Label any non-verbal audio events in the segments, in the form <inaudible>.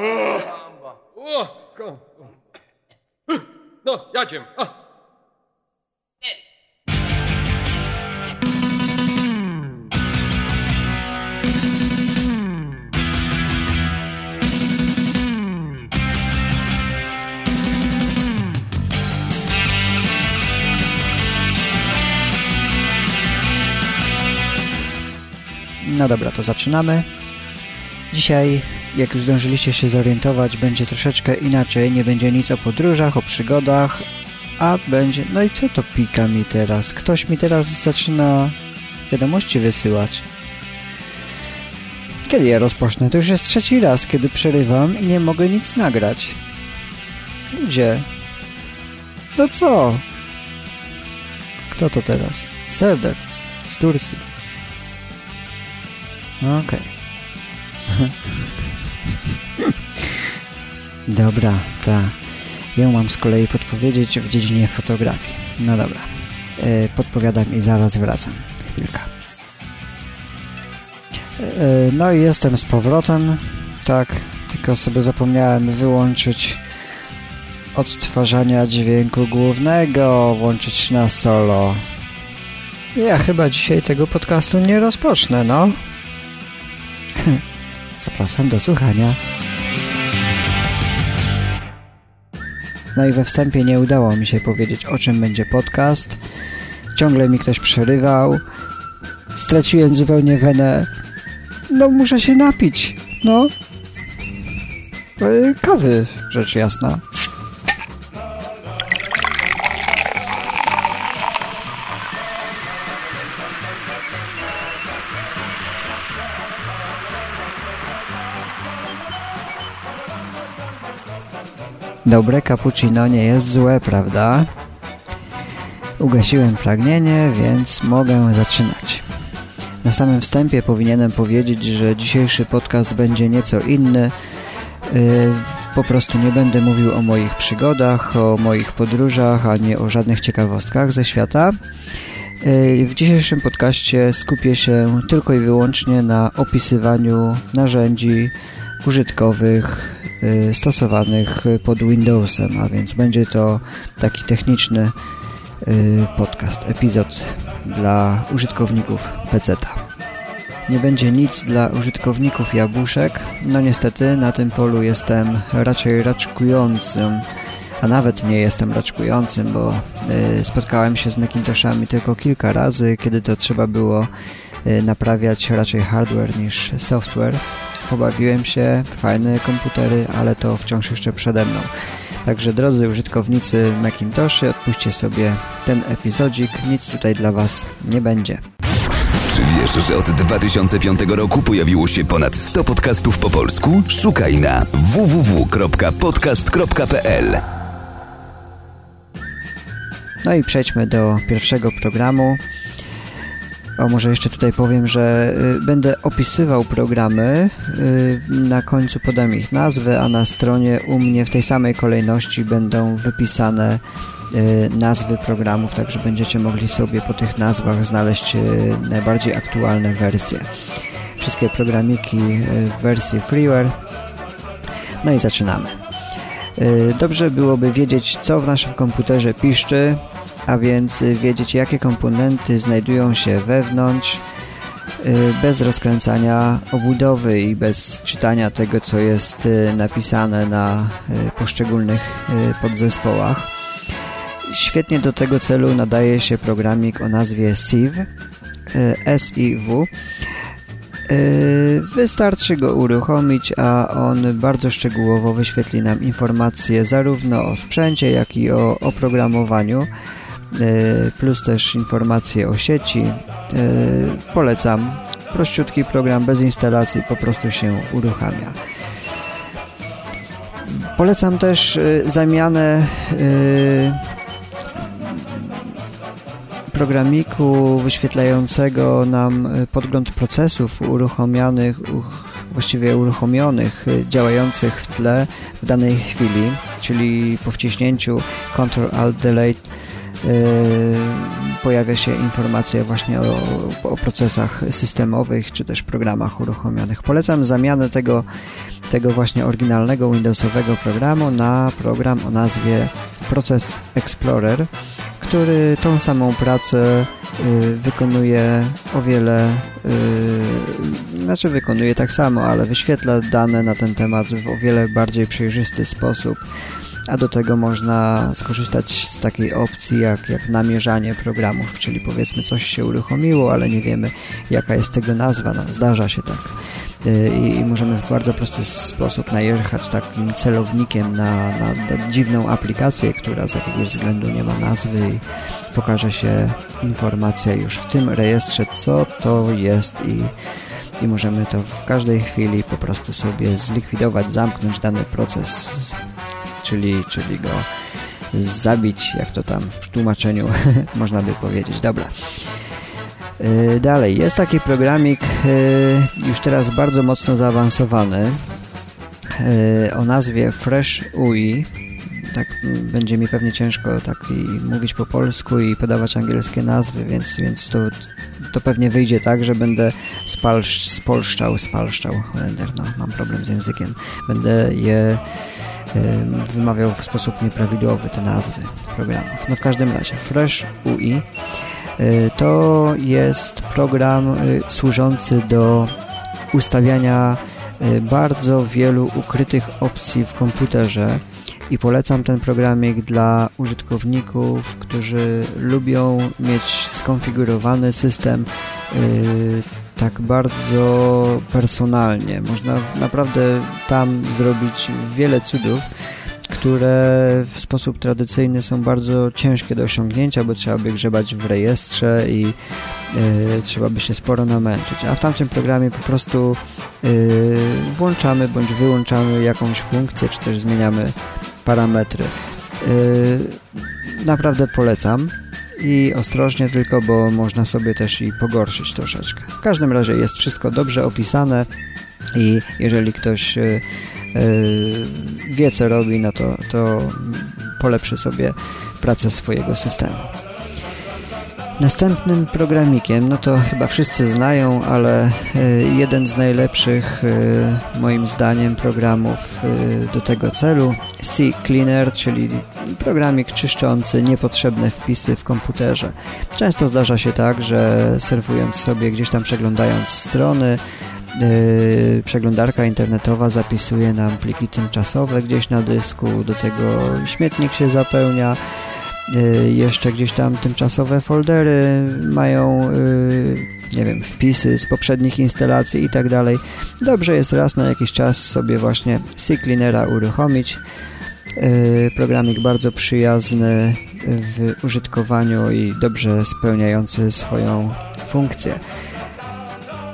O, No, jadziem. A. No dobra, to zaczynamy. Dzisiaj, jak już zdążyliście się zorientować, będzie troszeczkę inaczej. Nie będzie nic o podróżach, o przygodach, a będzie... No i co to pika mi teraz? Ktoś mi teraz zaczyna wiadomości wysyłać. Kiedy ja rozpocznę? To już jest trzeci raz, kiedy przerywam i nie mogę nic nagrać. Ludzie. No co? Kto to teraz? Serdek. Z Turcji. Okej. <laughs> dobra, ta. Ja mam z kolei podpowiedzieć w dziedzinie fotografii. No dobra. E, podpowiadam i zaraz wracam. Chwilka. E, no i jestem z powrotem. Tak, tylko sobie zapomniałem wyłączyć odtwarzania dźwięku głównego, włączyć na solo. Ja chyba dzisiaj tego podcastu nie rozpocznę, no. <laughs> Zapraszam do słuchania. No i we wstępie nie udało mi się powiedzieć, o czym będzie podcast. Ciągle mi ktoś przerywał. Straciłem zupełnie wenę. No, muszę się napić. No. E, Kawy, rzecz jasna. Dobre cappuccino nie jest złe, prawda? Ugasiłem pragnienie, więc mogę zaczynać. Na samym wstępie powinienem powiedzieć, że dzisiejszy podcast będzie nieco inny. Yy, po prostu nie będę mówił o moich przygodach, o moich podróżach, ani o żadnych ciekawostkach ze świata. Yy, w dzisiejszym podcaście skupię się tylko i wyłącznie na opisywaniu narzędzi użytkowych y, stosowanych pod Windowsem, a więc będzie to taki techniczny y, podcast, epizod dla użytkowników PC-ta. Nie będzie nic dla użytkowników jabłuszek. No niestety na tym polu jestem raczej raczkującym, a nawet nie jestem raczkującym, bo y, spotkałem się z Macintoshami tylko kilka razy, kiedy to trzeba było y, naprawiać raczej hardware niż software pobawiłem się, fajne komputery, ale to wciąż jeszcze przede mną. Także drodzy użytkownicy Macintoshy, odpuśćcie sobie ten epizodzik, nic tutaj dla Was nie będzie. Czy wiesz, że od 2005 roku pojawiło się ponad 100 podcastów po polsku? Szukaj na www.podcast.pl No i przejdźmy do pierwszego programu. O, może jeszcze tutaj powiem, że y, będę opisywał programy. Y, na końcu podam ich nazwę, a na stronie u mnie w tej samej kolejności będą wypisane y, nazwy programów, także będziecie mogli sobie po tych nazwach znaleźć y, najbardziej aktualne wersje. Wszystkie programiki y, w wersji freeware. No i zaczynamy. Y, Dobrze byłoby wiedzieć, co w naszym komputerze piszczy, a więc y, wiedzieć, jakie komponenty znajdują się wewnątrz, y, bez rozkręcania obudowy i bez czytania tego, co jest y, napisane na poszczególnych podzespołach. Świetnie do tego celu nadaje się programik o nazwie SIV, SIW. Wystarczy go uruchomić, a on bardzo szczegółowo wyświetli nam informacje zarówno o sprzęcie, jak i o oprogramowaniu, plus też informacje o sieci. Y, Polecam. Prościutki program bez instalacji po prostu się uruchamia. Polecam też y, zamianę programiku wyświetlającego nam podgląd procesów uruchomionych, uch, właściwie uruchomionych, działających w tle w danej chwili, czyli po wciśnięciu Ctrl Alt Delete pojawia się informacja właśnie o, o procesach systemowych czy też programach uruchomionych. Polecam zamianę tego, tego właśnie oryginalnego Windowsowego programu na program o nazwie Process Explorer, który tą samą pracę y, wykonuje o wiele, y, znaczy wykonuje tak samo, ale wyświetla dane na ten temat w o wiele bardziej przejrzysty sposób a do tego można skorzystać z takiej opcji jak, jak namierzanie programów, czyli powiedzmy coś się uruchomiło, ale nie wiemy jaka jest tego nazwa, no zdarza się tak. Y, i, i możemy w bardzo prosty sposób najechać takim celownikiem na, na, na dziwną aplikację, która z jakiegoś względu nie ma nazwy i pokaże się informacja już w tym rejestrze, co to jest i i możemy to w każdej chwili po prostu sobie zlikwidować, zamknąć dany proces czyli, czyli go zabić, jak to tam w tłumaczeniu <laughs> można by powiedzieć. Dobra. E, dalej, jest taki programik e, już teraz bardzo mocno zaawansowany e, o nazwie Fresh UI. Tak będzie mi pewnie ciężko tak mówić po polsku i podawać angielskie nazwy, więc, więc to, to pewnie wyjdzie tak, że będę spalsz, spolszczał, spalszczał, no, mam problem z językiem. Będę je wymawiał w sposób nieprawidłowy te nazwy programów. No w każdym razie Fresh UI e, to jest program e, służący do ustawiania e, bardzo wielu ukrytych opcji w komputerze i polecam ten programik dla użytkowników, którzy lubią mieć skonfigurowany system tak bardzo personalnie. Można naprawdę tam zrobić wiele cudów, które w sposób tradycyjny są bardzo ciężkie do osiągnięcia, bo trzeba by grzebać w rejestrze i yy, trzeba by się sporo namęczyć. A w tamtym programie po prostu yy, włączamy bądź wyłączamy jakąś funkcję, czy też zmieniamy parametry. Yy, naprawdę polecam i ostrożnie tylko, bo można sobie też i pogorszyć troszeczkę. W każdym razie jest wszystko dobrze opisane i jeżeli ktoś yy, wie co robi, no to, to polepszy sobie pracę swojego systemu. Następnym programikiem, no to chyba wszyscy znają, ale e, jeden z najlepszych e, moim zdaniem programów e, do tego celu C Cleaner, czyli programik czyszczący niepotrzebne wpisy w komputerze. Często zdarza się tak, że surfując sobie gdzieś tam przeglądając strony przeglądarka internetowa zapisuje nam pliki tymczasowe gdzieś na dysku, do tego śmietnik się zapełnia jeszcze gdzieś tam tymczasowe foldery mają y, nie wiem, wpisy z poprzednich instalacji i tak dalej. Dobrze jest raz na jakiś czas sobie właśnie CCleanera uruchomić. Y, programik bardzo przyjazny w użytkowaniu i dobrze spełniający swoją funkcję.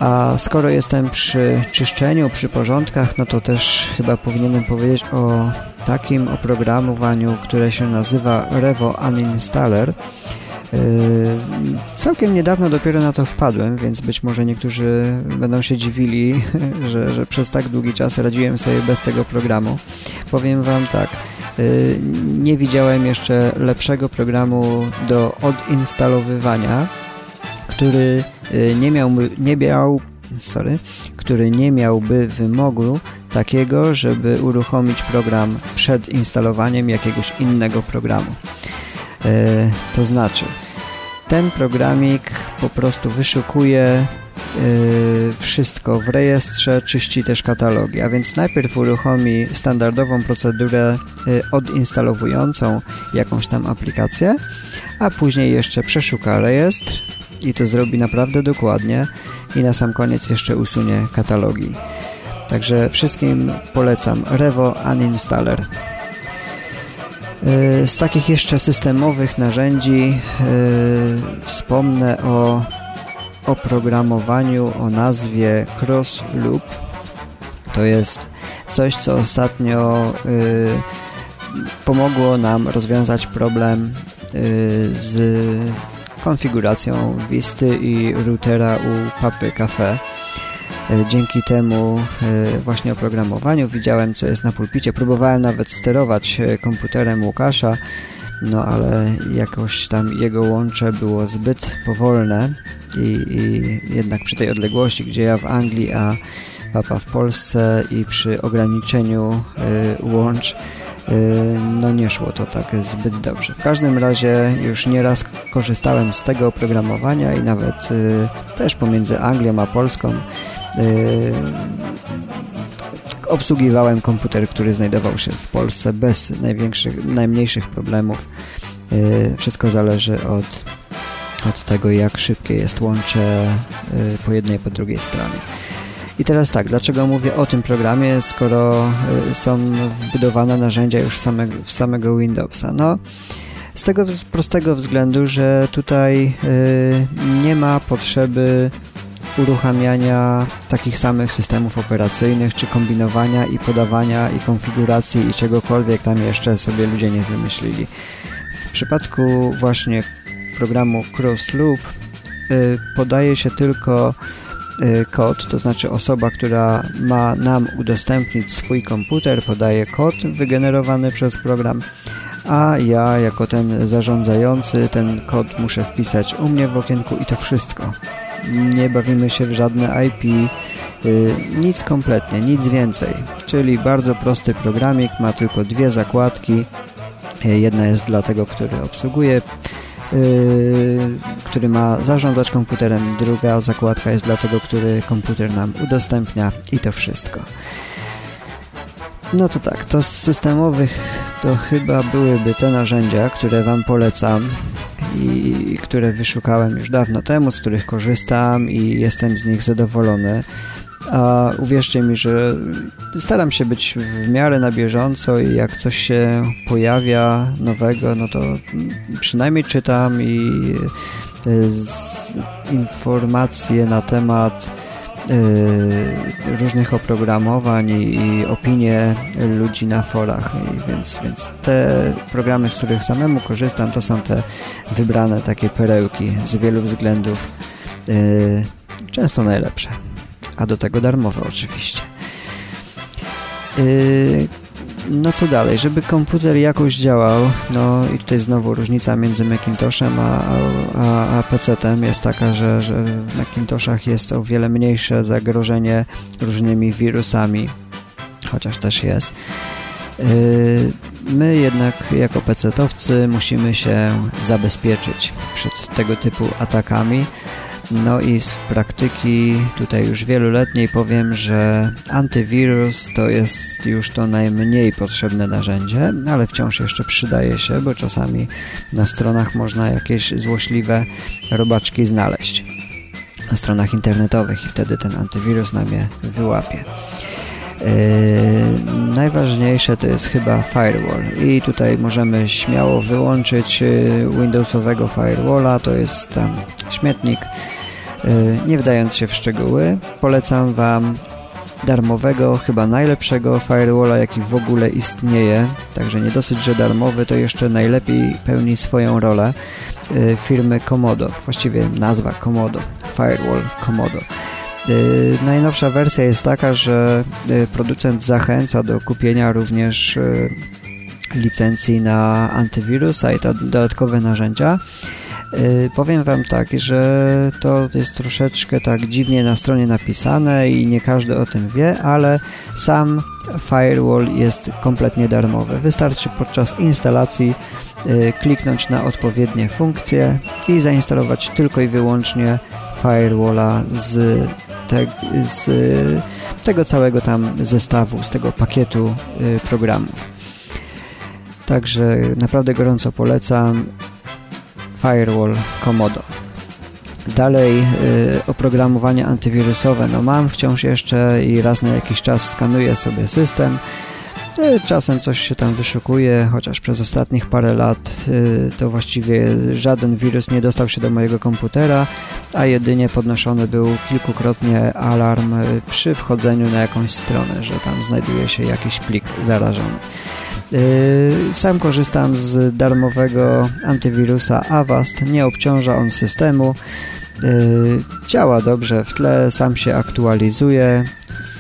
A skoro jestem przy czyszczeniu, przy porządkach, no to też chyba powinienem powiedzieć o takim oprogramowaniu, które się nazywa Revo Uninstaller. Yy, całkiem niedawno dopiero na to wpadłem, więc być może niektórzy będą się dziwili, <laughs> że, że przez tak długi czas radziłem sobie bez tego programu. Powiem Wam tak, yy, nie widziałem jeszcze lepszego programu do odinstalowywania, który yy, nie miał, nie miał sorry, który nie miałby wymogu takiego, żeby uruchomić program przed instalowaniem jakiegoś innego programu. E, to znaczy, ten programik po prostu wyszukuje e, wszystko w rejestrze, czyści też katalogi, a więc najpierw uruchomi standardową procedurę e, odinstalowującą jakąś tam aplikację, a później jeszcze przeszuka rejestr i to zrobi naprawdę dokładnie i na sam koniec jeszcze usunie katalogi. Także wszystkim polecam Revo Uninstaller. Y, z takich jeszcze systemowych narzędzi yy, wspomnę o oprogramowaniu o nazwie Cross Loop. To jest coś, co ostatnio yy, pomogło nam rozwiązać problem z konfiguracją Wisty i routera u Papy Cafe. E, dzięki temu e, właśnie oprogramowaniu widziałem, co jest na pulpicie. Próbowałem nawet sterować e, komputerem Łukasza no ale jakoś tam jego łącze było zbyt powolne i, i jednak przy tej odległości, gdzie ja w Anglii, a papa w Polsce i przy ograniczeniu y, łącz y, no nie szło to tak zbyt dobrze. W każdym razie już nieraz korzystałem z tego oprogramowania i nawet y, też pomiędzy Anglią a Polską obsługiwałem komputer, który znajdował się w Polsce bez największych, najmniejszych problemów. Wszystko zależy od, od tego, jak szybkie jest łącze po jednej i po drugiej stronie. I teraz tak, dlaczego mówię o tym programie, skoro y, są wbudowane narzędzia już w samego, w samego Windowsa? No, z tego prostego względu, że tutaj y, nie ma potrzeby uruchamiania takich samych systemów operacyjnych, czy kombinowania i podawania i konfiguracji i czegokolwiek tam jeszcze sobie ludzie nie wymyślili. W przypadku właśnie programu Crossloop y, podaje się tylko kod, to znaczy osoba, która ma nam udostępnić swój komputer, podaje kod wygenerowany przez program, a ja jako ten zarządzający ten kod muszę wpisać u mnie w okienku i to wszystko. Nie bawimy się w żadne IP, y, nic kompletnie, nic więcej. Czyli bardzo prosty programik, ma tylko dwie zakładki. Y, jedna jest dla tego, który obsługuje który ma zarządzać komputerem. Druga zakładka jest dla tego, który komputer nam udostępnia i to wszystko. No to tak, to z systemowych to chyba byłyby te narzędzia, które Wam polecam i które wyszukałem już dawno temu, z których korzystam i jestem z nich zadowolony. A uwierzcie mi, że staram się być w miarę na bieżąco i jak coś się pojawia nowego, no to przynajmniej czytam i e, informacje na temat e, różnych oprogramowań i, opinie ludzi na forach. I więc, więc te programy, z których samemu korzystam, to są te wybrane takie perełki z wielu względów e, często najlepsze a do tego darmowe oczywiście. Yy, no co dalej? Żeby komputer jakoś działał, no i tutaj znowu różnica między Macintoshem a, a, a PC-tem jest taka, że, że w Macintoshach jest o wiele mniejsze zagrożenie różnymi wirusami, chociaż też jest. Yy, my jednak jako PC-towcy musimy się zabezpieczyć przed tego typu atakami, no i z praktyki tutaj już wieloletniej powiem, że antywirus to jest już to najmniej potrzebne narzędzie, ale wciąż jeszcze przydaje się, bo czasami na stronach można jakieś złośliwe robaczki znaleźć na stronach internetowych i wtedy ten antywirus nam je wyłapie. Yy, najważniejsze to jest chyba firewall. I tutaj możemy śmiało wyłączyć yy, Windowsowego firewalla, to jest tam śmietnik yy, nie wdając się w szczegóły. Polecam Wam darmowego, chyba najlepszego firewalla jaki w ogóle istnieje. Także nie dosyć, że darmowy to jeszcze najlepiej pełni swoją rolę firmy Komodo, właściwie nazwa Komodo, Firewall Komodo najnowsza wersja jest taka, że y, producent zachęca do kupienia również y, licencji na antywirusa i dodatkowe narzędzia. Powiem Wam tak, że to jest troszeczkę tak dziwnie na stronie napisane i nie każdy o tym wie, ale sam firewall jest kompletnie darmowy. Wystarczy podczas instalacji kliknąć na odpowiednie funkcje i zainstalować tylko i wyłącznie firewalla z te, z tego całego tam zestawu, z tego pakietu y, programów. Także naprawdę gorąco polecam Firewall Komodo. Dalej y, oprogramowanie antywirusowe. No mam wciąż jeszcze i raz na jakiś czas skanuję sobie system czasem coś się tam wyszukuje, chociaż przez ostatnich parę lat e, to właściwie żaden wirus nie dostał się do mojego komputera, a jedynie podnoszony był kilkukrotnie alarm e, przy wchodzeniu na jakąś stronę, że tam znajduje się jakiś plik zarażony. Sam korzystam z darmowego antywirusa Avast, nie obciąża on systemu, działa dobrze w tle, sam się aktualizuje,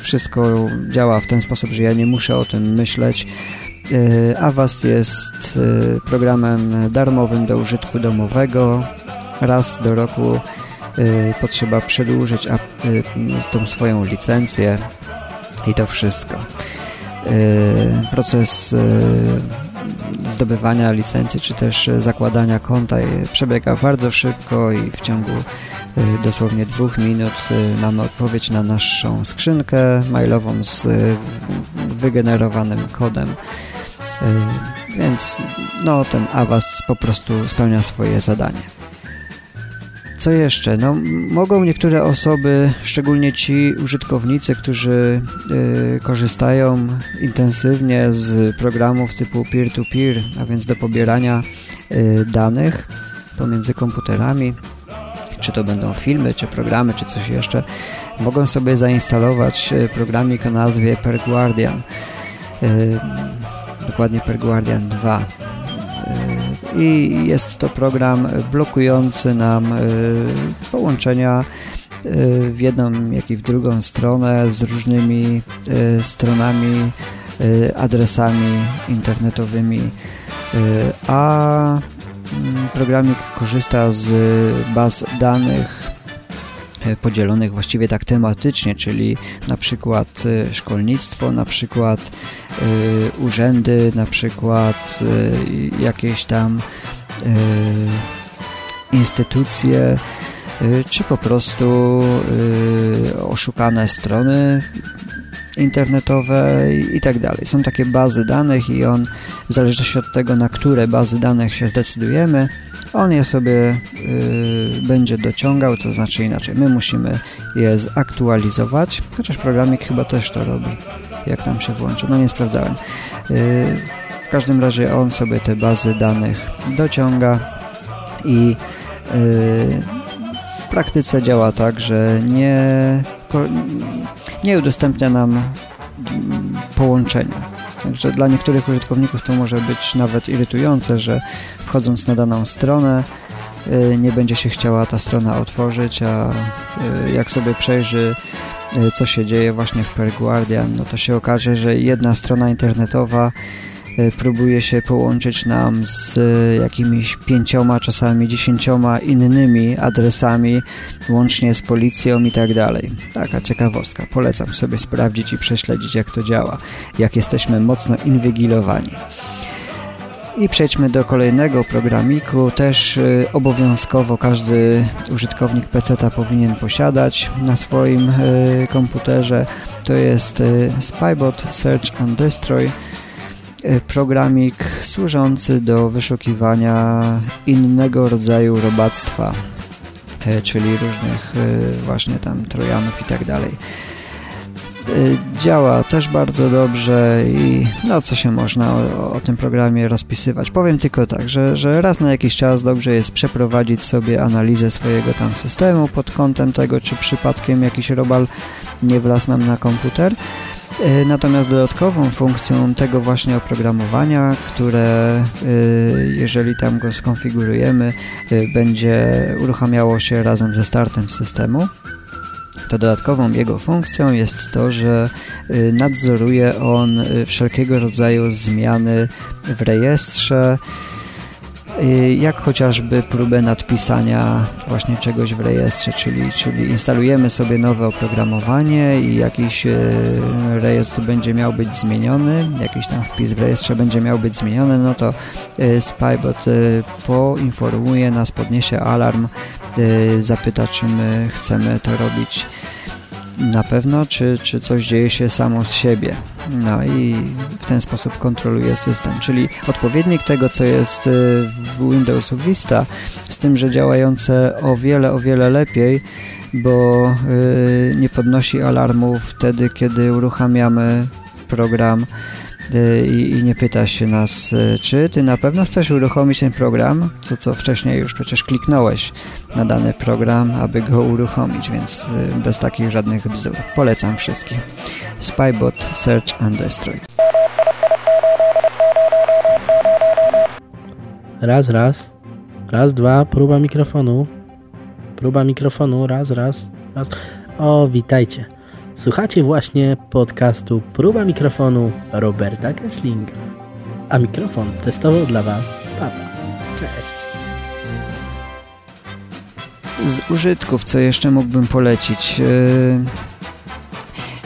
wszystko działa w ten sposób, że ja nie muszę o tym myśleć. Avast jest programem darmowym do użytku domowego. Raz do roku potrzeba przedłużyć tą swoją licencję i to wszystko. Proces zdobywania licencji, czy też zakładania konta przebiega bardzo szybko i w ciągu y, dosłownie dwóch minut y, mamy odpowiedź na naszą skrzynkę mailową z wygenerowanym kodem. Więc no, ten Avast po prostu spełnia swoje zadanie. Co jeszcze? No, mogą niektóre osoby, szczególnie ci użytkownicy, którzy y, korzystają intensywnie z programów typu peer-to-peer, -peer, a więc do pobierania y, danych pomiędzy komputerami, czy to będą filmy, czy programy, czy coś jeszcze, mogą sobie zainstalować y, programik o nazwie PerGuardian. Y, dokładnie PerGuardian 2 i jest to program blokujący nam y, połączenia y, w jedną, jak i w drugą stronę z różnymi y, stronami, adresami internetowymi, a mm, programik korzysta z baz danych podzielonych właściwie tak tematycznie, czyli na przykład e, szkolnictwo, na przykład e, urzędy, na przykład jakieś tam instytucje, czy po prostu oszukane strony internetowe i tak dalej. Są takie bazy danych i on w zależności od tego, na które bazy danych się zdecydujemy, on je sobie y, będzie dociągał, to znaczy inaczej. My musimy je zaktualizować, chociaż programik chyba też to robi, jak tam się włączy. No nie sprawdzałem. Y, w każdym razie on sobie te bazy danych dociąga i y, w praktyce działa tak, że nie, nie udostępnia nam połączenia. Także dla niektórych użytkowników to może być nawet irytujące, że wchodząc na daną stronę y, nie będzie się chciała ta strona otworzyć, a y, jak sobie przejrzy y, co się dzieje właśnie w Per Guardian, no to się okaże, że jedna strona internetowa próbuje się połączyć nam z e, jakimiś pięcioma, czasami dziesięcioma innymi adresami, łącznie z policją i tak dalej. Taka ciekawostka. Polecam sobie sprawdzić i prześledzić, jak to działa, jak jesteśmy mocno inwigilowani. I przejdźmy do kolejnego programiku. Też y, obowiązkowo każdy użytkownik PC powinien posiadać na swoim y, komputerze. To jest y, Spybot Search and Destroy. E, programik służący do wyszukiwania innego rodzaju robactwa, e, czyli różnych e, właśnie tam trojanów i tak dalej. Działa też bardzo dobrze i no co się można o, o, tym programie rozpisywać. Powiem tylko tak, że, że raz na jakiś czas dobrze jest przeprowadzić sobie analizę swojego tam systemu pod kątem tego, czy przypadkiem jakiś robal nie wlazł nam na komputer. E, natomiast dodatkową funkcją tego właśnie oprogramowania, które e, jeżeli tam go skonfigurujemy, będzie uruchamiało się razem ze startem systemu, to dodatkową jego funkcją jest to, że nadzoruje on wszelkiego rodzaju zmiany w rejestrze, Y, jak chociażby próbę nadpisania właśnie czegoś w rejestrze, czyli, czyli instalujemy sobie nowe oprogramowanie i jakiś y, rejestr będzie miał być zmieniony, jakiś tam wpis w rejestrze będzie miał być zmieniony, no to y, Spybot poinformuje nas, podniesie alarm, zapyta, czy my chcemy to robić na pewno, czy, czy coś dzieje się samo z siebie. No i w ten sposób kontroluje system, czyli odpowiednik tego, co jest y, w Windows Vista, z tym, że działające o wiele, o wiele lepiej, bo y, nie podnosi alarmu wtedy, kiedy uruchamiamy program i, i, nie pyta się nas, y, czy ty na pewno chcesz uruchomić ten program, co, co wcześniej już przecież kliknąłeś na dany program, aby go uruchomić, więc y, bez takich żadnych bzdur. Polecam wszystkim. Spybot Search and Destroy. Raz, raz. Raz, dwa. Próba mikrofonu. Próba mikrofonu. Raz, raz. Raz. O, witajcie. Słuchacie właśnie podcastu Próba mikrofonu Roberta Kesslinga. A mikrofon testował dla Was Papa. Cześć. Z użytków, co jeszcze mógłbym polecić?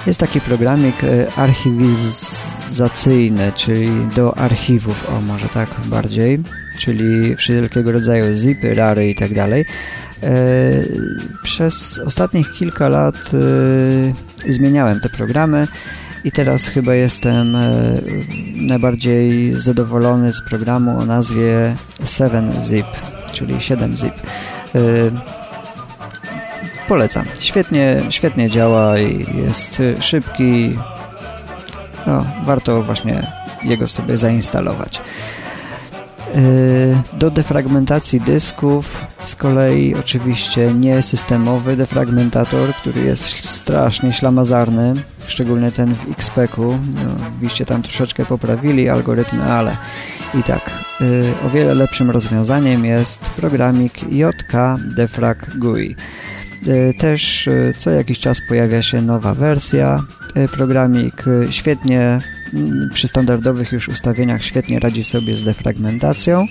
Jest taki programik archiwizacyjny, czyli do archiwów, o może tak bardziej, czyli wszelkiego rodzaju zipy, rary i tak dalej. Przez ostatnich kilka lat zmieniałem te programy i teraz chyba jestem najbardziej zadowolony z programu o nazwie 7zip, czyli 7zip. Polecam. Świetnie, świetnie działa i jest szybki. No, warto właśnie jego sobie zainstalować. Do defragmentacji dysków z kolei oczywiście nie systemowy defragmentator, który jest strasznie ślamazarny, szczególnie ten w XPEC-u. No, oczywiście tam troszeczkę poprawili algorytmy, ale i tak. O wiele lepszym rozwiązaniem jest programik JK Defrag GUI. Też co jakiś czas pojawia się nowa wersja. Programik świetnie przy standardowych już ustawieniach świetnie radzi sobie z defragmentacją,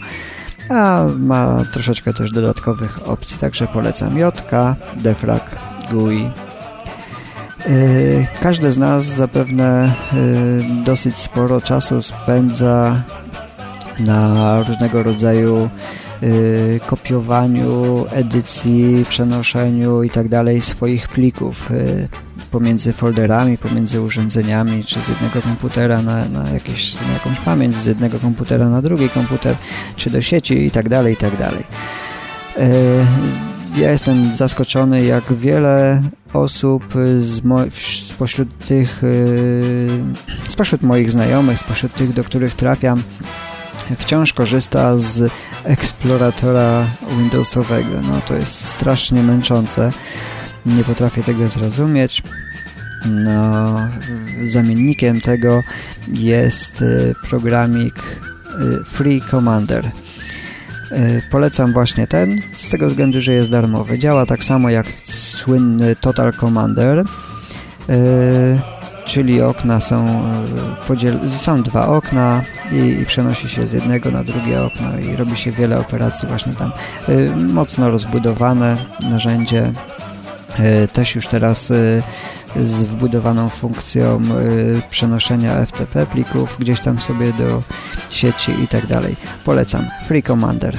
a ma troszeczkę też dodatkowych opcji, także polecam JK, Defrag, GUI. Każdy z nas zapewne dosyć sporo czasu spędza na różnego rodzaju kopiowaniu, edycji, przenoszeniu i tak swoich plików pomiędzy folderami, pomiędzy urządzeniami, czy z jednego komputera na, na, jakieś, na jakąś pamięć, z jednego komputera na drugi komputer, czy do sieci i tak dalej, i tak dalej. Ja jestem zaskoczony, jak wiele osób z spośród tych, spośród moich znajomych, spośród tych, do których trafiam, wciąż korzysta z eksploratora Windowsowego. No to jest strasznie męczące. Nie potrafię tego zrozumieć. No, zamiennikiem tego jest programik Free Commander. Polecam właśnie ten, z tego względu, że jest darmowy. Działa tak samo jak słynny Total Commander czyli okna są, są dwa okna i, i, przenosi się z jednego na drugie okno i robi się wiele operacji właśnie tam. Mocno rozbudowane narzędzie, też już teraz z wbudowaną funkcją przenoszenia FTP plików gdzieś tam sobie do sieci i tak dalej. Polecam. Free Commander.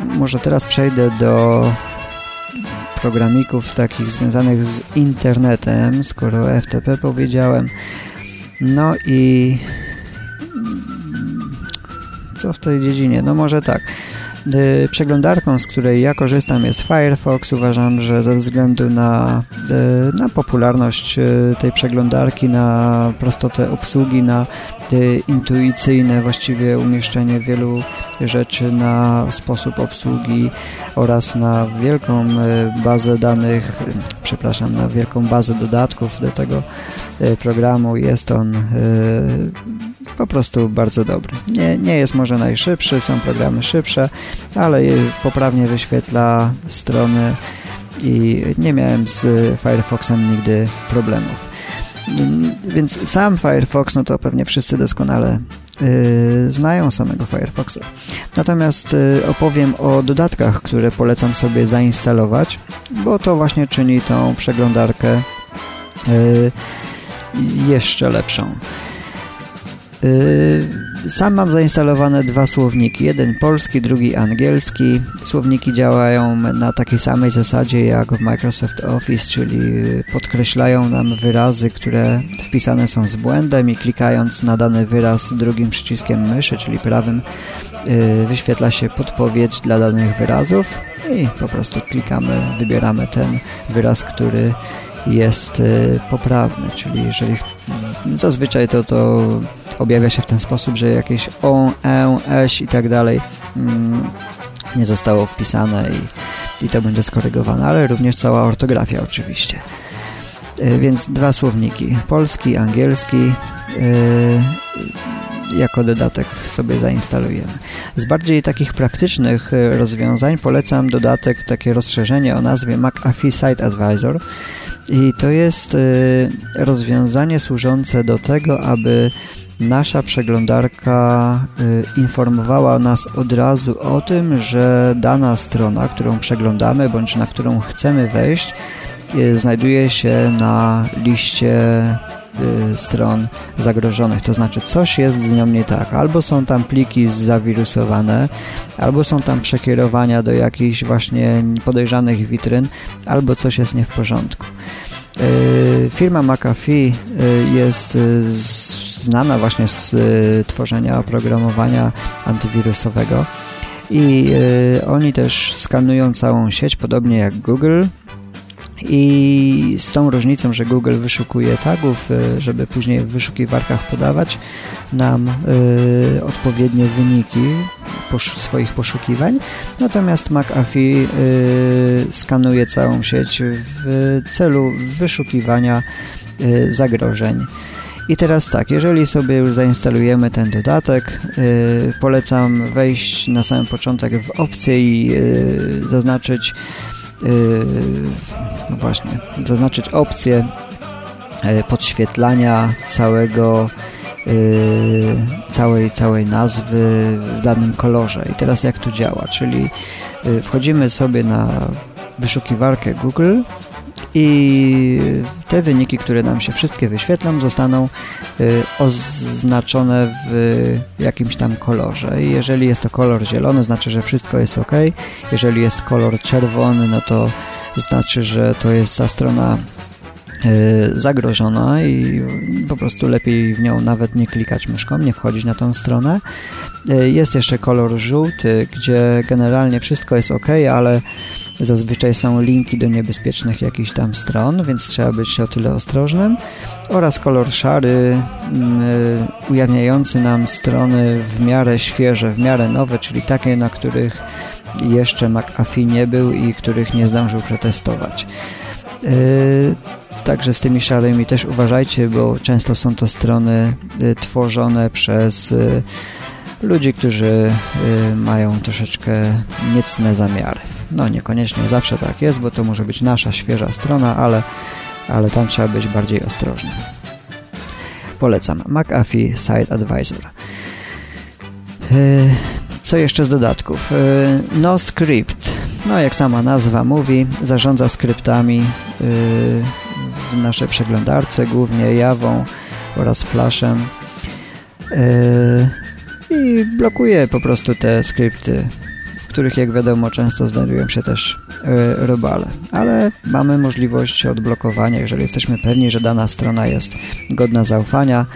Może teraz przejdę do programików takich związanych z internetem, skoro FTP powiedziałem. No i co w tej dziedzinie? No może tak. Przeglądarką, z której ja korzystam jest Firefox. Uważam, że ze względu na, na popularność tej przeglądarki, na prostotę obsługi, na intuicyjne właściwie umieszczenie wielu rzeczy, na sposób obsługi oraz na wielką bazę danych, przepraszam, na wielką bazę dodatków do tego programu. Jest on po prostu bardzo dobry. Nie, nie jest może najszybszy, są programy szybsze, ale poprawnie wyświetla strony i nie miałem z Firefoxem nigdy problemów. Więc sam Firefox, no to pewnie wszyscy doskonale yy, znają samego Firefoxa. Natomiast yy, opowiem o dodatkach, które polecam sobie zainstalować, bo to właśnie czyni tą przeglądarkę yy, jeszcze lepszą. Sam mam zainstalowane dwa słowniki, jeden polski, drugi angielski. Słowniki działają na takiej samej zasadzie jak w Microsoft Office, czyli podkreślają nam wyrazy, które wpisane są z błędem i klikając na dany wyraz drugim przyciskiem myszy, czyli prawym, wyświetla się podpowiedź dla danych wyrazów i po prostu klikamy, wybieramy ten wyraz, który jest poprawny, czyli jeżeli zazwyczaj to, to objawia się w ten sposób, że jakieś on, e, eś i tak dalej mm, nie zostało wpisane i, i to będzie skorygowane, ale również cała ortografia oczywiście. Więc dwa słowniki, polski, angielski. Jako dodatek sobie zainstalujemy. Z bardziej takich praktycznych y, rozwiązań polecam dodatek, takie rozszerzenie o nazwie McAfee Site Advisor i to jest y, rozwiązanie służące do tego, aby nasza przeglądarka y, informowała nas od razu o tym, że dana strona, którą przeglądamy bądź na którą chcemy wejść, znajduje się na liście stron zagrożonych, to znaczy coś jest z nią nie tak. Albo są tam pliki zawirusowane, albo są tam przekierowania do jakichś właśnie podejrzanych witryn, albo coś jest nie w porządku. Firma McAfee jest znana właśnie z y, tworzenia oprogramowania antywirusowego i y, oni też skanują całą sieć, podobnie jak Google i z tą różnicą, że Google wyszukuje tagów, y, żeby później w wyszukiwarkach podawać nam y, odpowiednie wyniki posz swoich poszukiwań. Natomiast McAfee y, skanuje całą sieć w celu wyszukiwania y, zagrożeń. I teraz tak, jeżeli sobie już zainstalujemy ten dodatek, polecam wejść na samym początek w opcję i zaznaczyć no właśnie, zaznaczyć opcję yy, podświetlania całego yy, całej, całej nazwy w danym kolorze. I teraz jak to działa? Czyli yy, wchodzimy sobie na wyszukiwarkę Google, i te wyniki, które nam się wszystkie wyświetlą, zostaną y, oznaczone w jakimś tam kolorze. Jeżeli jest to kolor zielony, znaczy, że wszystko jest ok. Jeżeli jest kolor czerwony, no to znaczy, że to jest ta strona zagrożona i po prostu lepiej w nią nawet nie klikać myszką, nie wchodzić na tą stronę. Y, jest jeszcze kolor żółty, gdzie generalnie wszystko jest ok, ale Zazwyczaj są linki do niebezpiecznych jakichś tam stron, więc trzeba być o tyle ostrożnym. Oraz kolor szary, mm, y, ujawniający nam strony w miarę świeże, w miarę nowe, czyli takie, na których jeszcze McAfee nie był i których nie zdążył przetestować. Yy, także z tymi szarymi też uważajcie, bo często są to strony y, tworzone przez y, ludzi, którzy mają troszeczkę niecne zamiary. No niekoniecznie zawsze tak jest, bo to może być nasza świeża strona, ale, ale tam trzeba być bardziej ostrożnym. Polecam. McAfee Site Advisor. E, co jeszcze z dodatków? E, no jak sama nazwa mówi, zarządza skryptami e, w naszej przeglądarce, głównie Jawą oraz Flashem i blokuje po prostu te skrypty których jak wiadomo często znajdują się też e, robale. Ale mamy możliwość odblokowania, jeżeli jesteśmy pewni, że dana strona jest godna zaufania,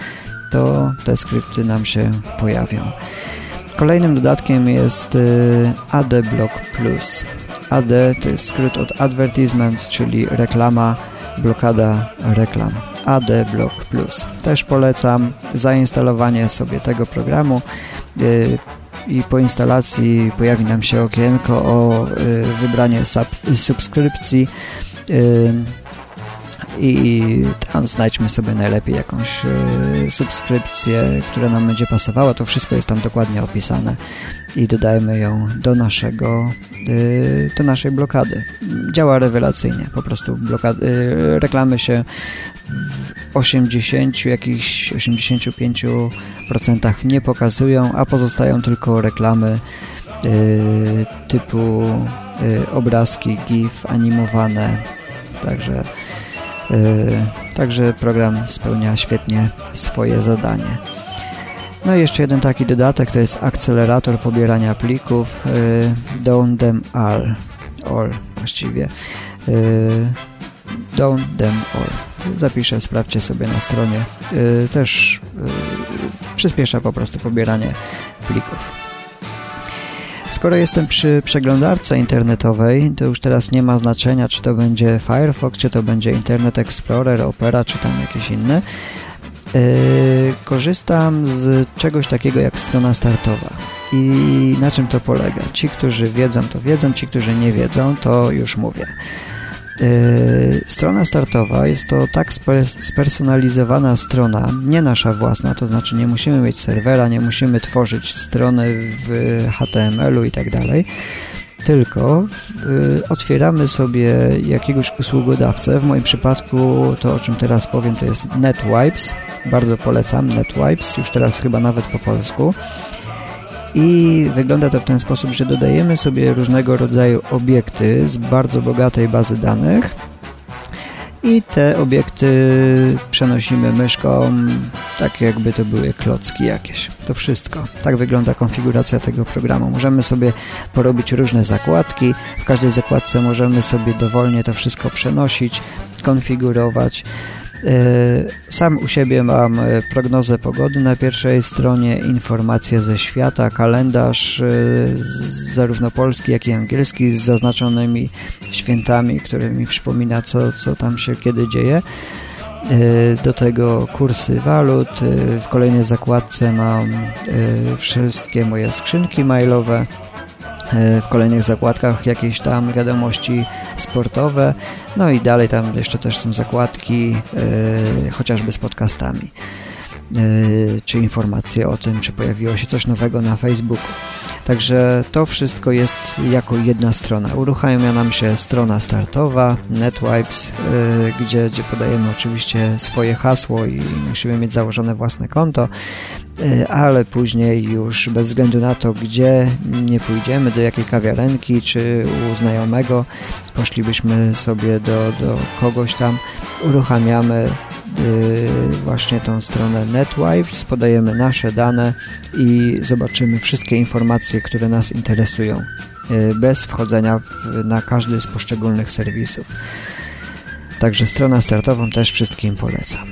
to te skrypty nam się pojawią. Kolejnym dodatkiem jest e, AdBlock Plus. AD to jest skrót od Advertisement, czyli reklama, blokada reklam. AD Block Plus. Też polecam zainstalowanie sobie tego programu. E, i po instalacji pojawi nam się okienko o y, wybranie sub, subskrypcji y, i tam znajdźmy sobie najlepiej jakąś y, subskrypcję, która nam będzie pasowała. To wszystko jest tam dokładnie opisane i dodajmy ją do naszego do naszej blokady. Działa rewelacyjnie. Po prostu blokady, reklamy się w 80, jakichś 85% nie pokazują, a pozostają tylko reklamy typu obrazki, GIF, animowane. Także, także program spełnia świetnie swoje zadanie. No i jeszcze jeden taki dodatek, to jest akcelerator pobierania plików y, Down Them All, all właściwie. Y, Down Them All zapiszę, sprawdźcie sobie na stronie. Y, też y, przyspiesza po prostu pobieranie plików. Skoro jestem przy przeglądarce internetowej, to już teraz nie ma znaczenia, czy to będzie Firefox, czy to będzie Internet Explorer, Opera, czy tam jakiś inny. Yy, korzystam z czegoś takiego jak strona startowa. I na czym to polega? Ci, którzy wiedzą, to wiedzą, ci, którzy nie wiedzą, to już mówię. Strona startowa jest to tak spersonalizowana strona, nie nasza własna, to znaczy nie musimy mieć serwera, nie musimy tworzyć strony w HTML-u i tak dalej, tylko y, otwieramy sobie jakiegoś usługodawcę. W moim przypadku to, o czym teraz powiem, to jest NetWipes. Bardzo polecam NetWipes, już teraz chyba nawet po polsku. I wygląda to w ten sposób, że dodajemy sobie różnego rodzaju obiekty z bardzo bogatej bazy danych i te obiekty przenosimy myszką, tak jakby to były klocki jakieś. To wszystko. Tak wygląda konfiguracja tego programu. Możemy sobie porobić różne zakładki. W każdej zakładce możemy sobie dowolnie to wszystko przenosić, konfigurować. E, sam u siebie mam e, prognozę pogody na pierwszej stronie, informacje ze świata, kalendarz e, zarówno polski, jak i angielski z zaznaczonymi świętami, które mi przypomina, co, co tam się kiedy dzieje. Do tego kursy walut. W kolejnej zakładce mam wszystkie moje skrzynki mailowe w kolejnych zakładkach jakieś tam wiadomości sportowe, no i dalej tam jeszcze też są zakładki e, chociażby z podcastami. E, czy informacje o tym, czy pojawiło się coś nowego na Facebooku. Także to wszystko jest jako jedna strona. Uruchamia nam się strona startowa NetWipes, e, gdzie, gdzie podajemy oczywiście swoje hasło i musimy mieć założone własne konto, e, ale później już bez względu na to, gdzie nie pójdziemy, do jakiej kawiarenki czy u znajomego, poszlibyśmy sobie do, do kogoś tam, uruchamiamy Y, właśnie tą stronę NetWipes, podajemy nasze dane i zobaczymy wszystkie informacje, które nas interesują y, bez wchodzenia w, na każdy z poszczególnych serwisów. Także stronę startową też wszystkim polecam.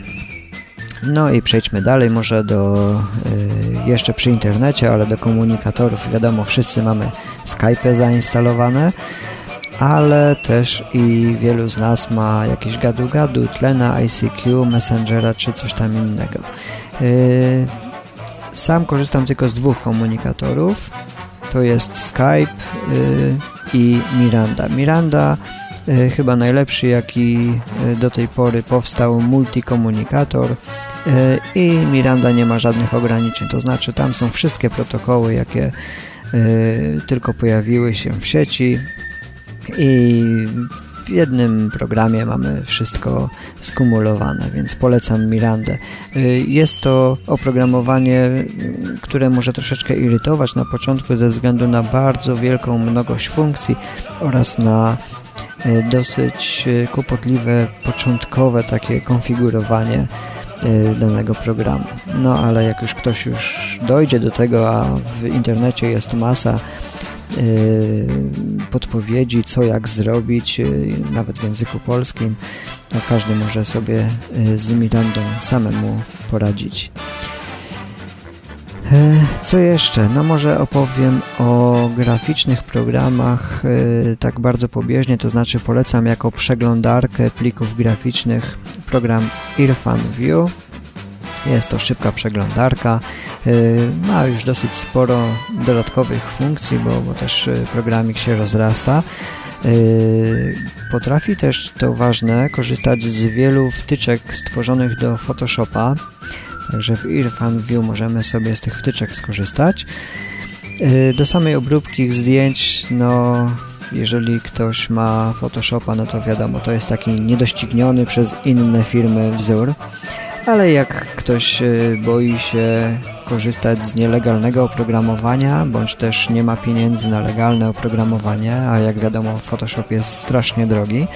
No i przejdźmy dalej, może do y, jeszcze przy internecie, ale do komunikatorów. Wiadomo, wszyscy mamy Skype zainstalowane ale też i wielu z nas ma jakieś gadu-gadu, tle na ICQ, Messengera czy coś tam innego. Y, sam korzystam tylko z dwóch komunikatorów. To jest Skype y, i Miranda. Miranda y, chyba najlepszy, jaki do tej pory powstał multikomunikator i Miranda nie ma żadnych ograniczeń, to znaczy tam są wszystkie protokoły, jakie tylko pojawiły się w sieci, i w jednym programie mamy wszystko skumulowane, więc polecam Mirandę. Y, jest to oprogramowanie, które może troszeczkę irytować na początku ze względu na bardzo wielką mnogość funkcji oraz na y, dosyć y, kłopotliwe, początkowe takie konfigurowanie danego programu. No ale jak już ktoś już dojdzie do tego, a w internecie jest masa podpowiedzi, co jak zrobić, y, nawet w języku polskim. No, każdy może sobie y, z Mirandą samemu poradzić. E, co jeszcze? No może opowiem o graficznych programach tak bardzo pobieżnie, to znaczy polecam jako przeglądarkę plików graficznych program Irfan View jest to szybka przeglądarka, y, ma już dosyć sporo dodatkowych funkcji, bo, bo też y, programik się rozrasta. Y, potrafi też, to ważne, korzystać z wielu wtyczek stworzonych do Photoshopa, także w Irfan View możemy sobie z tych wtyczek skorzystać. Do samej obróbki zdjęć, no jeżeli ktoś ma Photoshopa, no to wiadomo, to jest taki niedościgniony przez inne firmy wzór ale jak ktoś y, boi się korzystać z nielegalnego oprogramowania, bądź też nie ma pieniędzy na legalne oprogramowanie, a jak wiadomo Photoshop jest strasznie drogi,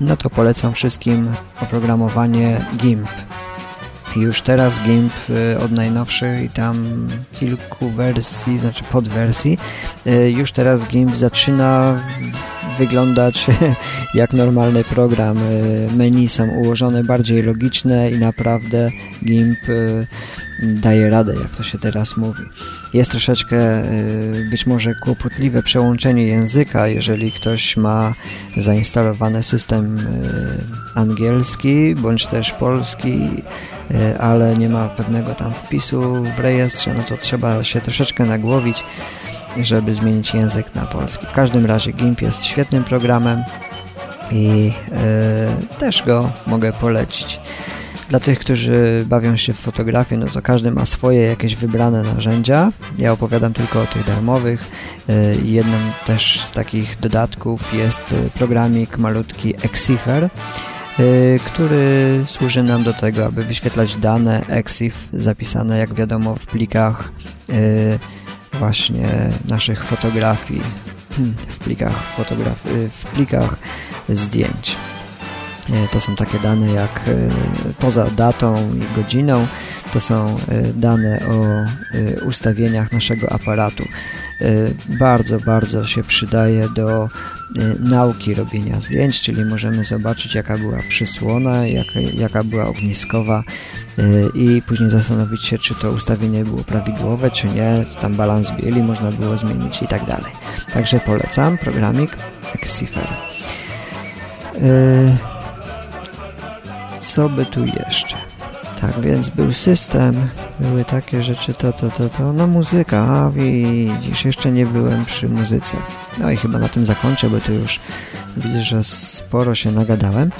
no to polecam wszystkim oprogramowanie GIMP. Już teraz GIMP y, od najnowszych i tam kilku wersji, znaczy podwersji, y, już teraz GIMP zaczyna wyglądać <laughs> jak normalny program. E, menu są ułożone bardziej logiczne i naprawdę GIMP e, daje radę, jak to się teraz mówi. Jest troszeczkę e, być może kłopotliwe przełączenie języka, jeżeli ktoś ma zainstalowany system angielski bądź też polski, ale nie ma pewnego tam wpisu w rejestrze, no to trzeba się troszeczkę nagłowić żeby zmienić język na polski. W każdym razie GIMP jest świetnym programem i też go mogę polecić. Dla tych, którzy bawią się w fotografię, no to każdy ma swoje jakieś wybrane narzędzia. Ja opowiadam tylko o tych darmowych. Jednym też z takich dodatków jest programik malutki Exifer, który służy nam do tego, aby wyświetlać dane EXIF zapisane, jak wiadomo, w plikach właśnie naszych fotografii, hmm, w plikach, fotograf y, w plikach zdjęć. To są takie dane jak poza datą i godziną, to są dane o ustawieniach naszego aparatu. Bardzo, bardzo się przydaje do Y, nauki robienia zdjęć, czyli możemy zobaczyć jaka była przysłona, jaka, jaka była ogniskowa y, i później zastanowić się, czy to ustawienie było prawidłowe, czy nie, czy tam balans bieli można było zmienić i tak dalej. Także polecam programik Exifer. Co by tu jeszcze? Tak więc był system, były takie rzeczy, to, to, to, to, no muzyka, a widzisz, jeszcze nie byłem przy muzyce. No i chyba na tym zakończę, bo tu już widzę, że sporo się nagadałem.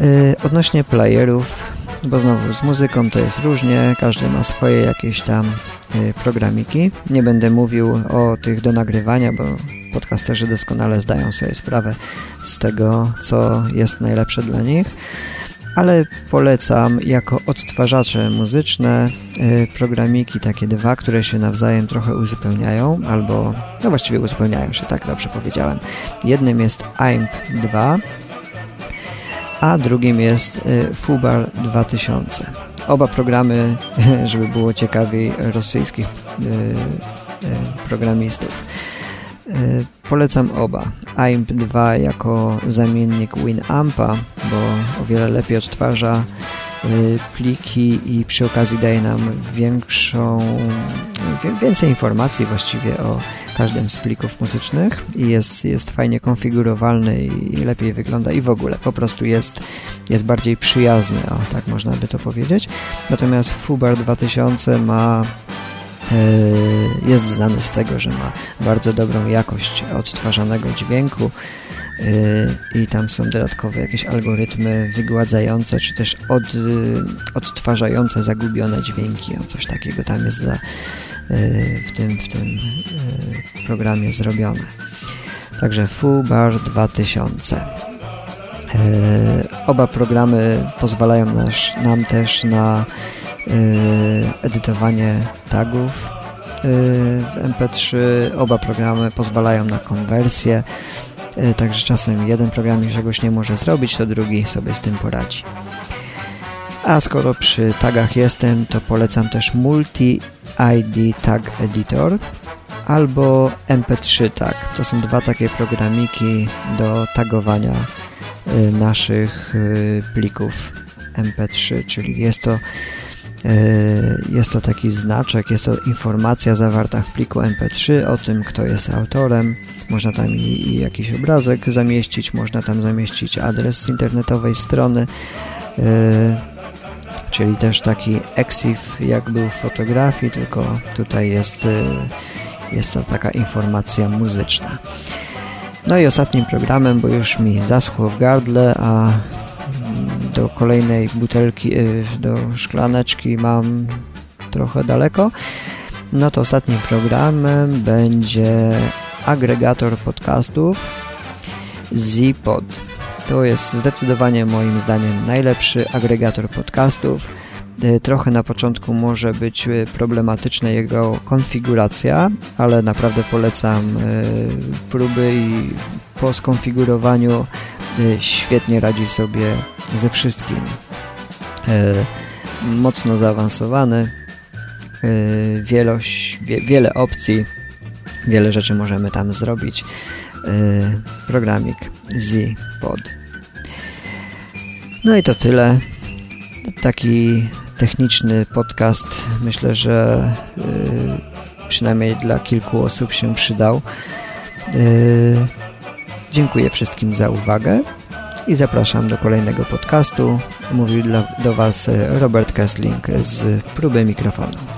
Yy, odnośnie playerów, bo znowu z muzyką to jest różnie, każdy ma swoje jakieś tam yy, programiki. Nie będę mówił o tych do nagrywania, bo podcasterzy doskonale zdają sobie sprawę z tego, co jest najlepsze dla nich ale polecam jako odtwarzacze muzyczne y, programiki takie dwa, które się nawzajem trochę uzupełniają, albo no właściwie uzupełniają się, tak dobrze powiedziałem. Jednym jest AIMP 2, a drugim jest y, Fubar 2000. Oba programy, <laughs> żeby było ciekawiej, rosyjskich y, programistów. E, polecam oba. AIMP 2 jako zamiennik Winampa, bo o wiele lepiej odtwarza e, pliki i przy okazji daje nam większą, więcej informacji właściwie o każdym z plików muzycznych i jest, jest fajnie konfigurowalny i lepiej wygląda i w ogóle po prostu jest, jest bardziej przyjazny, o tak można by to powiedzieć. Natomiast Fubar 2000 ma jest znany z tego, że ma bardzo dobrą jakość odtwarzanego dźwięku e, i tam są dodatkowe jakieś algorytmy wygładzające, czy też od, e, odtwarzające zagubione dźwięki, o coś takiego tam jest za, w, tym, w tym programie zrobione. Także FUBAR 2000. Oba programy pozwalają nam też na edytowanie tagów y, w MP3. Oba programy pozwalają na konwersję, y, także czasem jeden program czegoś nie może zrobić, to drugi sobie z tym poradzi. A skoro przy tagach jestem, to polecam też Multi-ID Tag Editor albo MP3 Tag. To są dwa takie programiki do tagowania naszych plików MP3, czyli jest to jest to taki znaczek, jest to informacja zawarta w pliku MP3 o tym, kto jest autorem. Można tam i, i jakiś obrazek zamieścić, można tam zamieścić adres internetowej strony, e, czyli też taki EXIF, jak był w fotografii, tylko tutaj jest, e, jest to taka informacja muzyczna. No i ostatnim programem, bo już mi zaschło w gardle, a do kolejnej butelki, y, do szklaneczki mam trochę daleko, no to ostatnim programem będzie agregator podcastów Zpod. To jest zdecydowanie moim zdaniem najlepszy agregator podcastów. Y, trochę na początku może być y, problematyczna jego konfiguracja, ale naprawdę polecam próby i po skonfigurowaniu świetnie radzi sobie ze wszystkim. E, mocno zaawansowany, e, wielość, wie, wiele opcji, wiele rzeczy możemy tam zrobić. E, programik Z-Pod. No i to tyle. Taki techniczny podcast myślę, że przynajmniej dla kilku osób się przydał. Dziękuję wszystkim za uwagę i zapraszam do kolejnego podcastu. Mówił do Was Robert Kessling z próby mikrofonu.